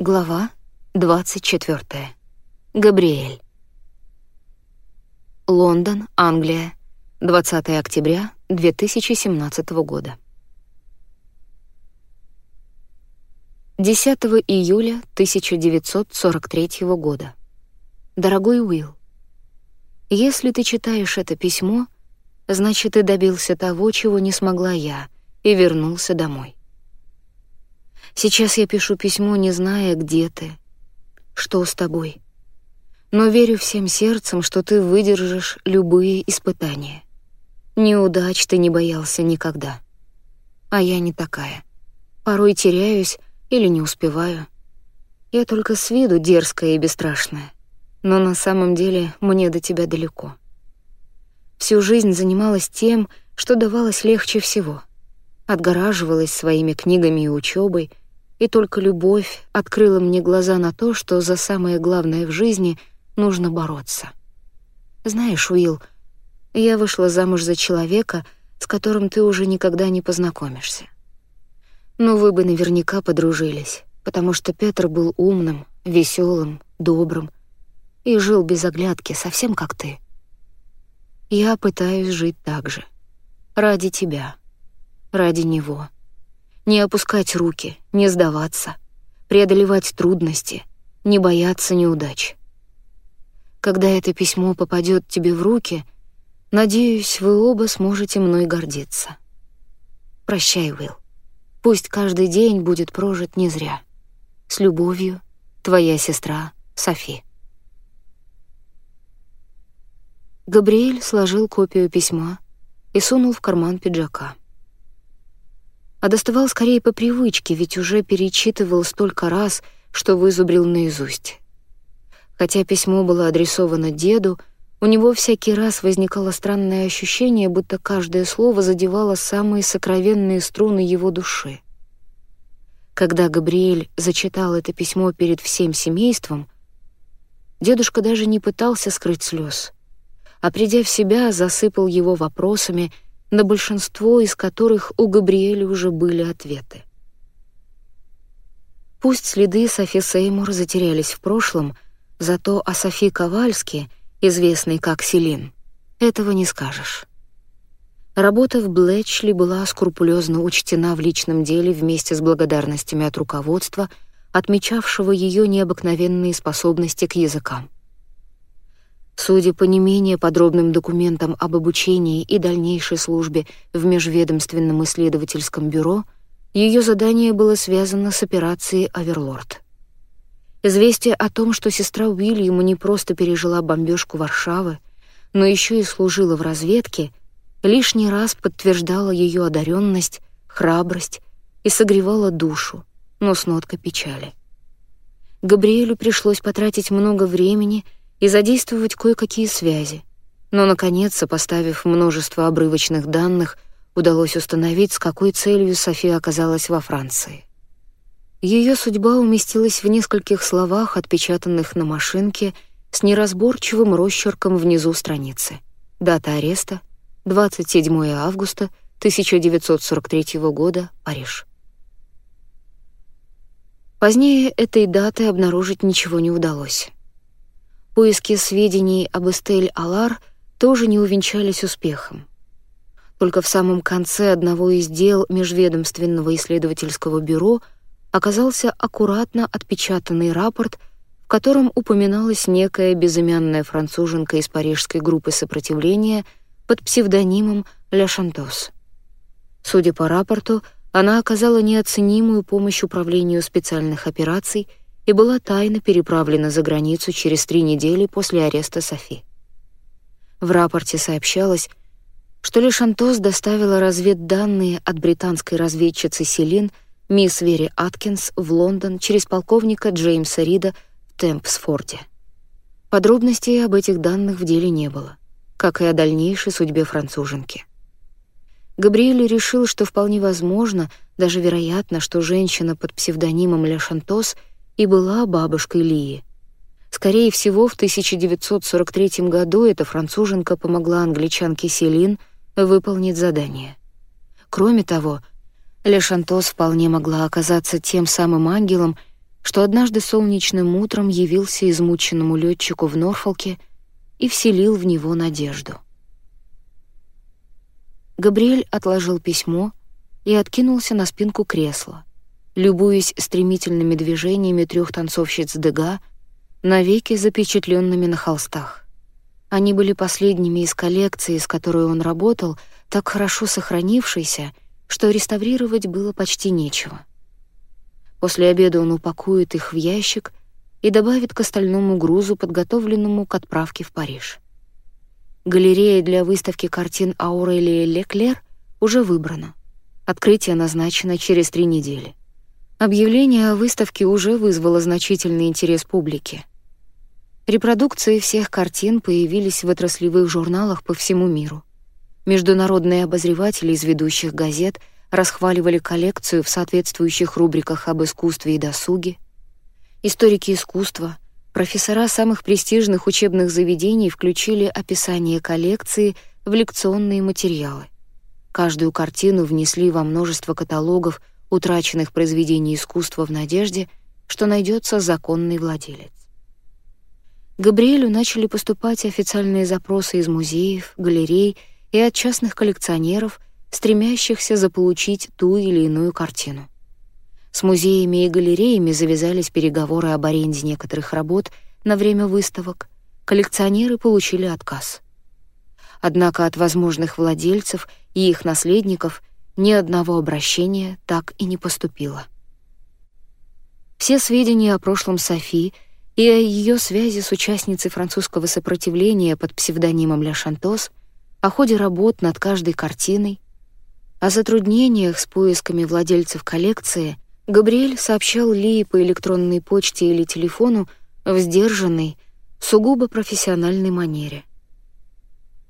Глава 24. Габриэль. Лондон, Англия. 20 октября 2017 года. 10 июля 1943 года. Дорогой Уилл, если ты читаешь это письмо, значит, ты добился того, чего не смогла я, и вернулся домой. Сейчас я пишу письмо, не зная, где ты, что с тобой. Но верю всем сердцем, что ты выдержишь любые испытания. Неудач ты не боялся никогда. А я не такая. Порой теряюсь или не успеваю. Я только с виду дерзкая и бесстрашная. Но на самом деле мне до тебя далеко. Всю жизнь занималась тем, что давалось легче всего. Отгораживалась своими книгами и учебой, и только любовь открыла мне глаза на то, что за самое главное в жизни нужно бороться. Знаешь, Уилл, я вышла замуж за человека, с которым ты уже никогда не познакомишься. Но вы бы наверняка подружились, потому что Петр был умным, веселым, добрым и жил без оглядки, совсем как ты. Я пытаюсь жить так же. Ради тебя. Ради него не опускать руки, не сдаваться, преодолевать трудности, не бояться неудач. Когда это письмо попадет тебе в руки, надеюсь, вы оба сможете мной гордиться. Прощай, Уилл. Пусть каждый день будет прожит не зря. С любовью, твоя сестра Софи. Габриэль сложил копию письма и сунул в карман пиджака а доставал скорее по привычке, ведь уже перечитывал столько раз, что вызубрил наизусть. Хотя письмо было адресовано деду, у него всякий раз возникало странное ощущение, будто каждое слово задевало самые сокровенные струны его души. Когда Габриэль зачитал это письмо перед всем семейством, дедушка даже не пытался скрыть слез, а, придя в себя, засыпал его вопросами — на большинство из которых у Габриэля уже были ответы. Пусть следы Софи Сеймур затерялись в прошлом, зато о Софи Ковальски, известной как Селин, этого не скажешь. Работа в Блэчли была скрупулезно учтена в личном деле вместе с благодарностями от руководства, отмечавшего ее необыкновенные способности к языкам. Судя по не менее подробным документам об обучении и дальнейшей службе в Межведомственном исследовательском бюро, ее задание было связано с операцией «Оверлорд». Известие о том, что сестра Уильяму не просто пережила бомбежку Варшавы, но еще и служила в разведке, лишний раз подтверждало ее одаренность, храбрость и согревало душу, но с ноткой печали. Габриэлю пришлось потратить много времени — и задействовать кое-какие связи. Но, наконец, сопоставив множество обрывочных данных, удалось установить, с какой целью София оказалась во Франции. Ее судьба уместилась в нескольких словах, отпечатанных на машинке, с неразборчивым росчерком внизу страницы. Дата ареста — 27 августа 1943 года, Париж. Позднее этой даты обнаружить ничего не удалось. Поиски сведений об Эстель-Алар тоже не увенчались успехом. Только в самом конце одного из дел Межведомственного исследовательского бюро оказался аккуратно отпечатанный рапорт, в котором упоминалась некая безымянная француженка из парижской группы сопротивления под псевдонимом Ля Шантос. Судя по рапорту, она оказала неоценимую помощь управлению специальных операций — и была тайно переправлена за границу через три недели после ареста Софи. В рапорте сообщалось, что Ле Шантос доставила разведданные от британской разведчицы Селин мисс Вери Аткинс в Лондон через полковника Джеймса Рида в Темпсфорде. Подробностей об этих данных в деле не было, как и о дальнейшей судьбе француженки. Габриэль решил, что вполне возможно, даже вероятно, что женщина под псевдонимом Ле Шантос — и была бабушкой Лии. Скорее всего, в 1943 году эта француженка помогла англичанке Селин выполнить задание. Кроме того, Ле Шантос вполне могла оказаться тем самым ангелом, что однажды солнечным утром явился измученному летчику в Норфолке и вселил в него надежду. Габриэль отложил письмо и откинулся на спинку кресла, любуясь стремительными движениями трех танцовщиц Дега, навеки запечатленными на холстах. Они были последними из коллекции, с которой он работал, так хорошо сохранившейся, что реставрировать было почти нечего. После обеда он упакует их в ящик и добавит к остальному грузу, подготовленному к отправке в Париж. Галерея для выставки картин Аурелии Леклер уже выбрана. Открытие назначено через три недели. Объявление о выставке уже вызвало значительный интерес публики. Репродукции всех картин появились в отраслевых журналах по всему миру. Международные обозреватели из ведущих газет расхваливали коллекцию в соответствующих рубриках об искусстве и досуге. Историки искусства, профессора самых престижных учебных заведений включили описание коллекции в лекционные материалы. Каждую картину внесли во множество каталогов утраченных произведений искусства в надежде, что найдется законный владелец. Габриэлю начали поступать официальные запросы из музеев, галерей и от частных коллекционеров, стремящихся заполучить ту или иную картину. С музеями и галереями завязались переговоры об аренде некоторых работ на время выставок. Коллекционеры получили отказ. Однако от возможных владельцев и их наследников ни одного обращения так и не поступило. Все сведения о прошлом Софи и о ее связи с участницей французского сопротивления под псевдонимом Ля Шантос, о ходе работ над каждой картиной, о затруднениях с поисками владельцев коллекции Габриэль сообщал Ли по электронной почте или телефону в сдержанной, сугубо профессиональной манере.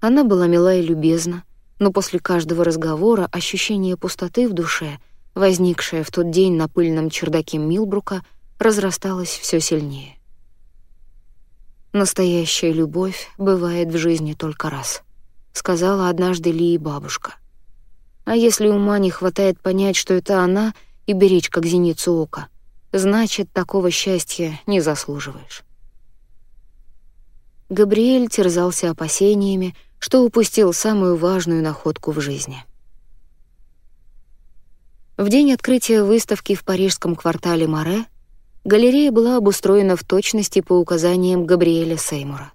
Она была мила и любезна, но после каждого разговора ощущение пустоты в душе, возникшее в тот день на пыльном чердаке Милбрука, разрасталось все сильнее. «Настоящая любовь бывает в жизни только раз», — сказала однажды Ли бабушка. «А если ума не хватает понять, что это она, и беречь как зеницу ока, значит, такого счастья не заслуживаешь». Габриэль терзался опасениями, что упустил самую важную находку в жизни. В день открытия выставки в парижском квартале Море галерея была обустроена в точности по указаниям Габриэля Сеймура.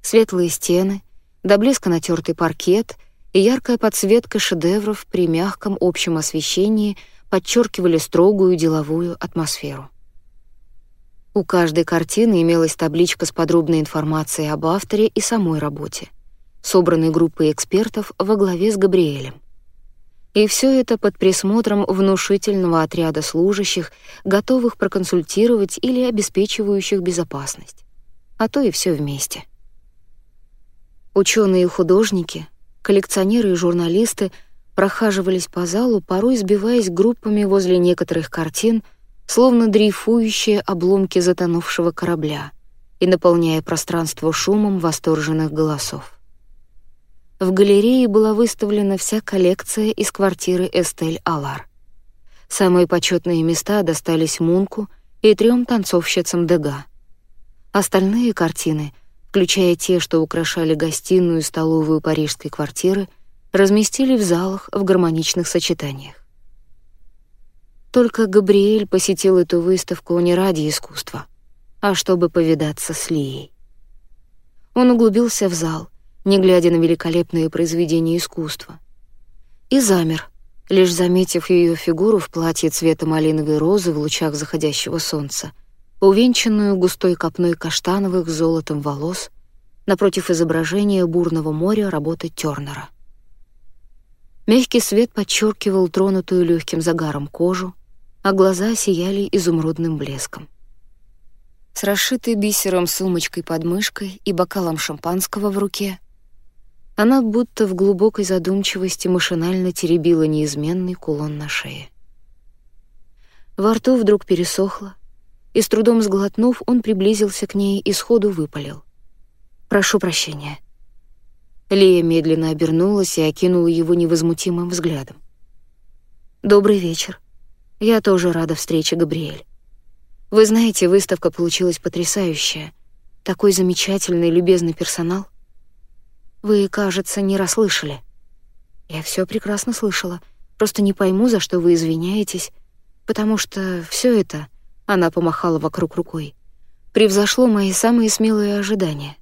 Светлые стены, до блеска натертый паркет и яркая подсветка шедевров при мягком общем освещении подчеркивали строгую деловую атмосферу. У каждой картины имелась табличка с подробной информацией об авторе и самой работе собранной группой экспертов во главе с Габриэлем. И все это под присмотром внушительного отряда служащих, готовых проконсультировать или обеспечивающих безопасность. А то и все вместе. Ученые и художники, коллекционеры и журналисты прохаживались по залу, порой сбиваясь группами возле некоторых картин, словно дрейфующие обломки затонувшего корабля, и наполняя пространство шумом восторженных голосов. В галерее была выставлена вся коллекция из квартиры Эстель Алар. Самые почетные места достались Мунку и трем танцовщицам Дега. Остальные картины, включая те, что украшали гостиную и столовую парижской квартиры, разместили в залах в гармоничных сочетаниях. Только Габриэль посетил эту выставку не ради искусства, а чтобы повидаться с Лией. Он углубился в зал — не глядя на великолепные произведения искусства. И замер, лишь заметив ее фигуру в платье цвета малиновой розы в лучах заходящего солнца, увенчанную густой копной каштановых золотом волос напротив изображения бурного моря работы Тёрнера. Мягкий свет подчеркивал тронутую легким загаром кожу, а глаза сияли изумрудным блеском. С расшитой бисером сумочкой под мышкой и бокалом шампанского в руке она будто в глубокой задумчивости машинально теребила неизменный кулон на шее. Во рту вдруг пересохло, и с трудом сглотнув, он приблизился к ней и сходу выпалил. «Прошу прощения». Лия медленно обернулась и окинула его невозмутимым взглядом. «Добрый вечер. Я тоже рада встрече, Габриэль. Вы знаете, выставка получилась потрясающая. Такой замечательный, любезный персонал. Вы, кажется, не расслышали. Я все прекрасно слышала. Просто не пойму, за что вы извиняетесь, потому что все это, она помахала вокруг рукой, превзошло мои самые смелые ожидания.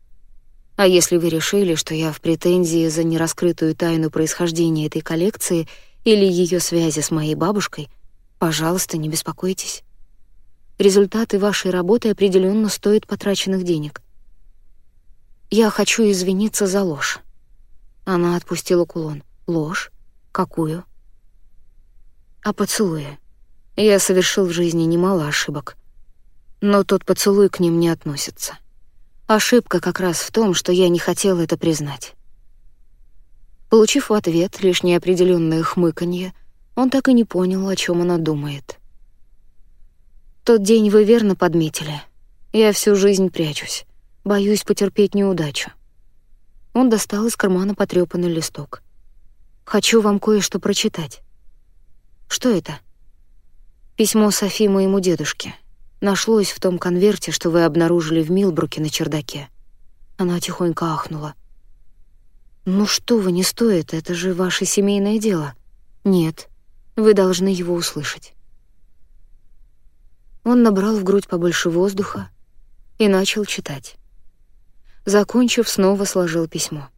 А если вы решили, что я в претензии за нераскрытую тайну происхождения этой коллекции или ее связи с моей бабушкой, пожалуйста, не беспокойтесь. Результаты вашей работы определенно стоят потраченных денег. Я хочу извиниться за ложь. Она отпустила кулон. Ложь? Какую? О поцелуе. Я совершил в жизни немало ошибок. Но тот поцелуй к ним не относится. Ошибка как раз в том, что я не хотел это признать. Получив в ответ лишь неопределённое хмыканье, он так и не понял, о чем она думает. Тот день вы верно подметили. Я всю жизнь прячусь. Боюсь потерпеть неудачу. Он достал из кармана потрёпанный листок. Хочу вам кое-что прочитать. Что это? Письмо Софи моему дедушке. Нашлось в том конверте, что вы обнаружили в Милбруке на чердаке. Она тихонько ахнула. «Ну что вы, не стоит, это же ваше семейное дело». «Нет, вы должны его услышать». Он набрал в грудь побольше воздуха и начал читать. Закончив, снова сложил письмо.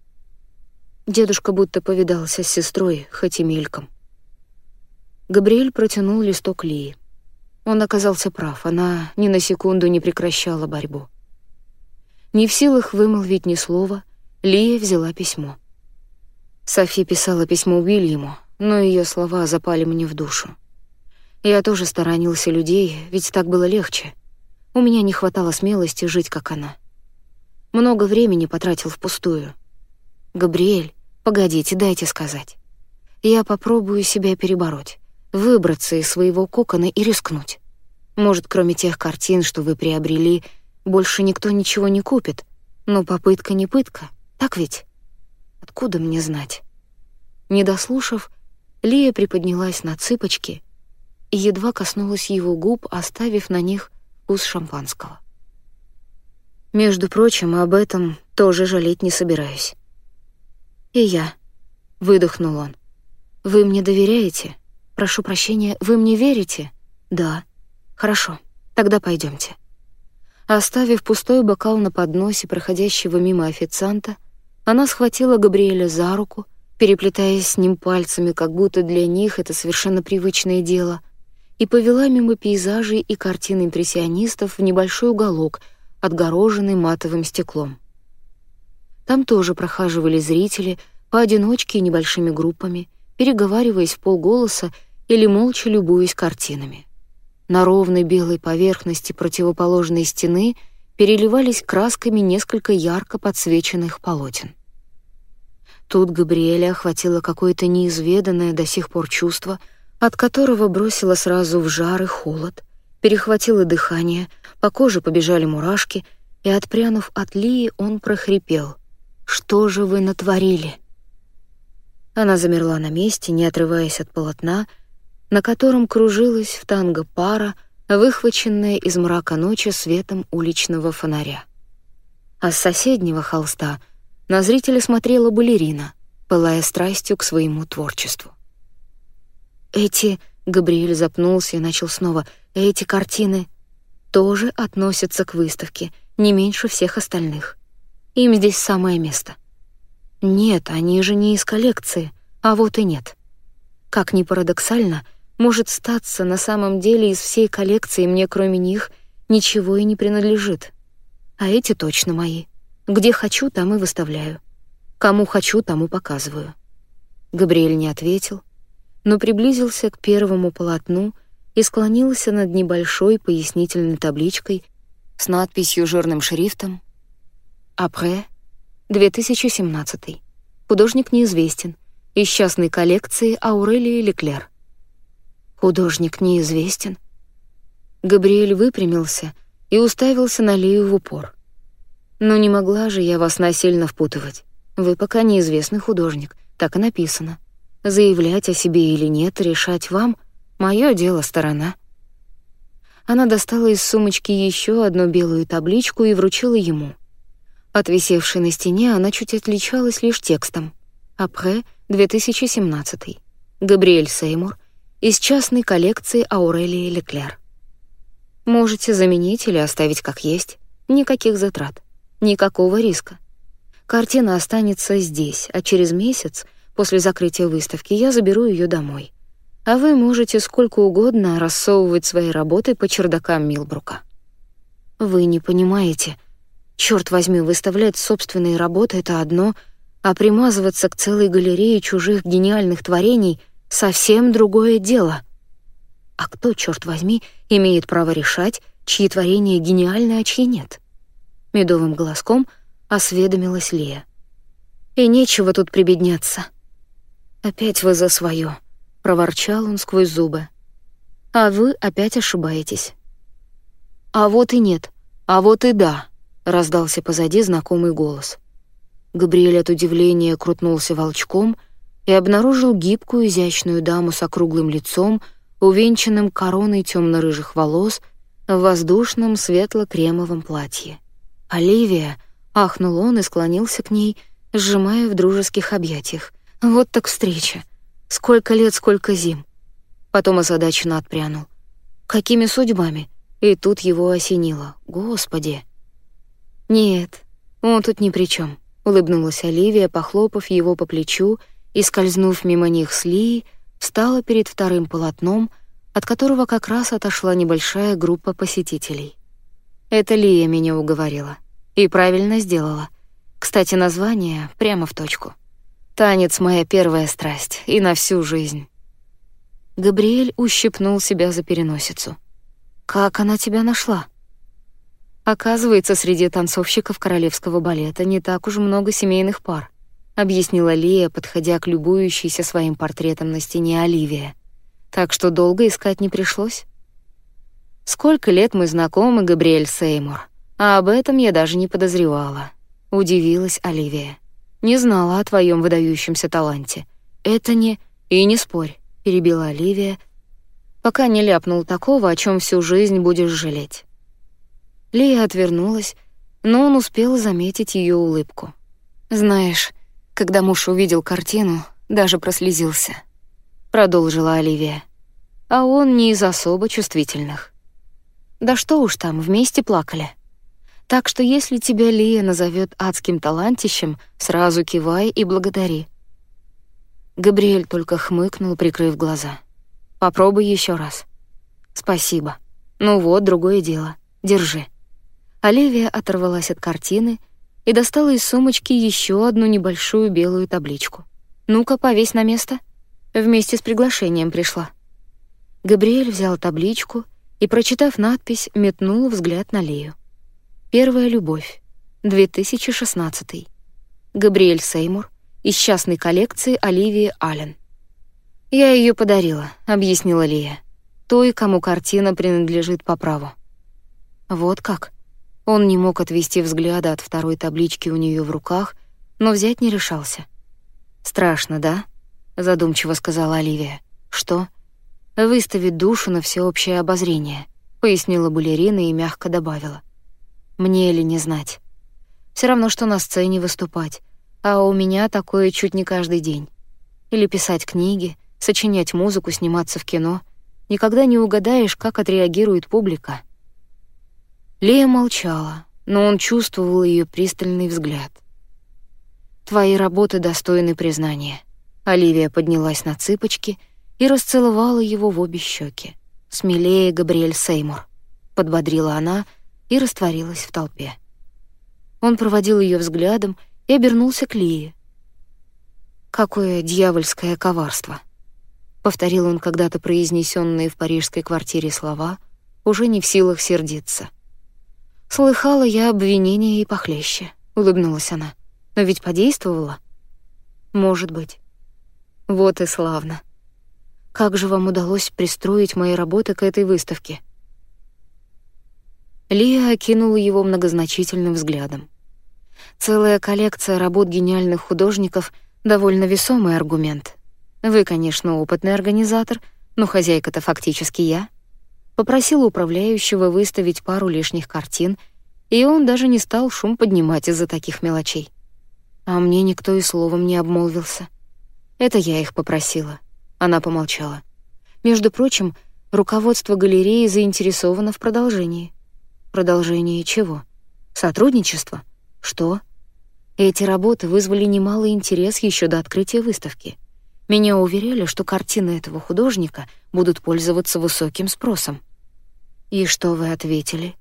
Дедушка будто повидался с сестрой, хоть и мельком. Габриэль протянул листок Лии. Он оказался прав, она ни на секунду не прекращала борьбу. Не в силах вымолвить ни слова, Лия взяла письмо. Софи писала письмо Уильяму, но ее слова запали мне в душу. Я тоже сторонился людей, ведь так было легче. У меня не хватало смелости жить, как она. Много времени потратил впустую. Габриэль, погодите, дайте сказать. Я попробую себя перебороть, выбраться из своего кокона и рискнуть. Может, кроме тех картин, что вы приобрели, больше никто ничего не купит, но попытка не пытка, так ведь? Откуда мне знать? Не дослушав, Лия приподнялась на цыпочки и едва коснулась его губ, оставив на них вкус шампанского. Между прочим, об этом тоже жалеть не собираюсь. И я, выдохнул он. Вы мне доверяете? Прошу прощения, вы мне верите? Да. Хорошо. Тогда пойдемте. Оставив пустой бокал на подносе проходящего мимо официанта, она схватила Габриэля за руку, переплетаясь с ним пальцами, как будто для них это совершенно привычное дело, и повела мимо пейзажей и картин импрессионистов в небольшой уголок, отгороженный матовым стеклом. Там тоже прохаживали зрители, поодиночке и небольшими группами, переговариваясь в полголоса или молча любуясь картинами. На ровной белой поверхности противоположной стены переливались красками несколько ярко подсвеченных полотен. Тут Габриэля охватило какое-то неизведанное до сих пор чувство — от которого бросило сразу в жар и холод, перехватило дыхание, по коже побежали мурашки, и, отпрянув от Лии, он прохрипел. «Что же вы натворили?» Она замерла на месте, не отрываясь от полотна, на котором кружилась в танго пара, выхваченная из мрака ночи светом уличного фонаря. А с соседнего холста на зрителя смотрела балерина, пылая страстью к своему творчеству. Эти... Габриэль запнулся и начал снова. Эти картины тоже относятся к выставке, не меньше всех остальных. Им здесь самое место. Нет, они же не из коллекции, а вот и нет. Как ни парадоксально, может статься на самом деле из всей коллекции мне кроме них ничего и не принадлежит. А эти точно мои. Где хочу, там и выставляю. Кому хочу, тому показываю. Габриэль не ответил, но приблизился к первому полотну и склонился над небольшой пояснительной табличкой с надписью жирным шрифтом «Апре, 2017. Художник неизвестен. Из частной коллекции Аурелии Леклер». «Художник неизвестен?» Габриэль выпрямился и уставился на Лию в упор. «Но не могла же я вас насильно впутывать. Вы пока неизвестный художник, так и написано. Заявлять о себе или нет, решать вам — мое дело сторона. Она достала из сумочки еще одну белую табличку и вручила ему. От висевшей на стене она чуть отличалась лишь текстом. «Апре 2017. Габриэль Сеймур из частной коллекции Аурелии Леклер». Можете заменить или оставить как есть. Никаких затрат. Никакого риска. Картина останется здесь, а через месяц, после закрытия выставки, я заберу ее домой а вы можете сколько угодно рассовывать свои работы по чердакам Милбрука. Вы не понимаете. Черт возьми, выставлять собственные работы — это одно, а примазываться к целой галерее чужих гениальных творений — совсем другое дело. А кто, черт возьми, имеет право решать, чьи творения гениальны, а чьи нет? Медовым голоском осведомилась Лия. И нечего тут прибедняться. Опять вы за свое проворчал он сквозь зубы. А вы опять ошибаетесь. А вот и нет, а вот и да, раздался позади знакомый голос. Габриэль от удивления крутнулся волчком и обнаружил гибкую изящную даму с округлым лицом, увенчанным короной темно-рыжих волос в воздушном светло-кремовом платье. «Оливия!» — ахнул он и склонился к ней, сжимая в дружеских объятиях. «Вот так встреча! Сколько лет, сколько зим. Потом озадаченно отпрянул. Какими судьбами? И тут его осенило. Господи. Нет, он тут ни при чем. улыбнулась Оливия, похлопав его по плечу и, скользнув мимо них с Лией, встала перед вторым полотном, от которого как раз отошла небольшая группа посетителей. Это Лия меня уговорила. И правильно сделала. Кстати, название прямо в точку. Танец — моя первая страсть, и на всю жизнь. Габриэль ущипнул себя за переносицу. «Как она тебя нашла?» «Оказывается, среди танцовщиков королевского балета не так уж много семейных пар», объяснила Лия, подходя к любующейся своим портретом на стене Оливия. «Так что долго искать не пришлось». «Сколько лет мы знакомы, Габриэль Сеймур, а об этом я даже не подозревала», — удивилась Оливия. Не знала о твоем выдающемся таланте. Это не... И не спорь, перебила Оливия, пока не ляпнул такого, о чем всю жизнь будешь жалеть. Лия отвернулась, но он успел заметить ее улыбку. Знаешь, когда муж увидел картину, даже прослезился. Продолжила Оливия. А он не из особо чувствительных. Да что уж там, вместе плакали. Так что если тебя Лия назовет адским талантищем, сразу кивай и благодари. Габриэль только хмыкнул, прикрыв глаза. Попробуй еще раз. Спасибо. Ну вот, другое дело. Держи. Оливия оторвалась от картины и достала из сумочки еще одну небольшую белую табличку. Ну-ка, повесь на место. Вместе с приглашением пришла. Габриэль взял табличку и, прочитав надпись, метнул взгляд на Лию. Первая любовь. 2016. Габриэль Сеймур из частной коллекции Оливии Аллен. «Я ее подарила», — объяснила Лия. «Той, кому картина принадлежит по праву». Вот как. Он не мог отвести взгляда от второй таблички у нее в руках, но взять не решался. «Страшно, да?» — задумчиво сказала Оливия. «Что?» «Выставить душу на всеобщее обозрение», — пояснила балерина и мягко добавила. Мне ли не знать? Все равно, что на сцене выступать, а у меня такое чуть не каждый день. Или писать книги, сочинять музыку, сниматься в кино. Никогда не угадаешь, как отреагирует публика. Лея молчала, но он чувствовал ее пристальный взгляд. «Твои работы достойны признания». Оливия поднялась на цыпочки и расцеловала его в обе щеки. «Смелее, Габриэль Сеймур», — подбодрила она, — и растворилась в толпе. Он проводил ее взглядом и обернулся к Лии. «Какое дьявольское коварство!» Повторил он когда-то произнесенные в парижской квартире слова, уже не в силах сердиться. «Слыхала я обвинения и похлеще», — улыбнулась она. «Но ведь подействовала?» «Может быть». «Вот и славно. Как же вам удалось пристроить мои работы к этой выставке?» Лия окинула его многозначительным взглядом. Целая коллекция работ гениальных художников — довольно весомый аргумент. Вы, конечно, опытный организатор, но хозяйка-то фактически я. Попросила управляющего выставить пару лишних картин, и он даже не стал шум поднимать из-за таких мелочей. А мне никто и словом не обмолвился. Это я их попросила. Она помолчала. Между прочим, руководство галереи заинтересовано в продолжении. Продолжение чего? Сотрудничество? Что? Эти работы вызвали немалый интерес еще до открытия выставки. Меня уверяли, что картины этого художника будут пользоваться высоким спросом. И что вы ответили?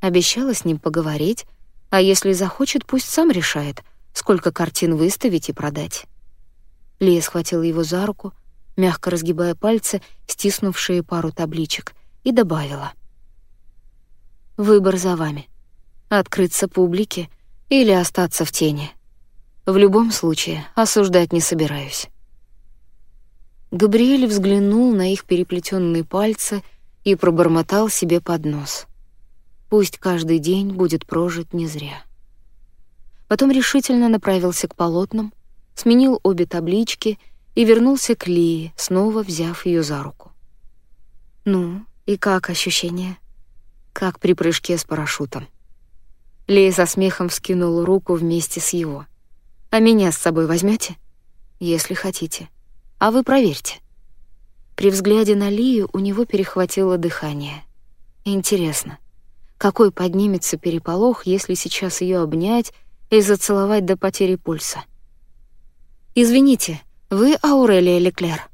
Обещала с ним поговорить, а если захочет, пусть сам решает, сколько картин выставить и продать. Лия схватила его за руку, мягко разгибая пальцы, стиснувшие пару табличек, и добавила. «Выбор за вами. Открыться публике — или остаться в тени. В любом случае, осуждать не собираюсь. Габриэль взглянул на их переплетенные пальцы и пробормотал себе под нос. Пусть каждый день будет прожит не зря. Потом решительно направился к полотнам, сменил обе таблички и вернулся к Лии, снова взяв ее за руку. «Ну, и как ощущение?» «Как при прыжке с парашютом?» Лея со смехом вскинула руку вместе с его. «А меня с собой возьмете? «Если хотите. А вы проверьте». При взгляде на Лию у него перехватило дыхание. Интересно, какой поднимется переполох, если сейчас ее обнять и зацеловать до потери пульса? «Извините, вы Аурелия Леклер?»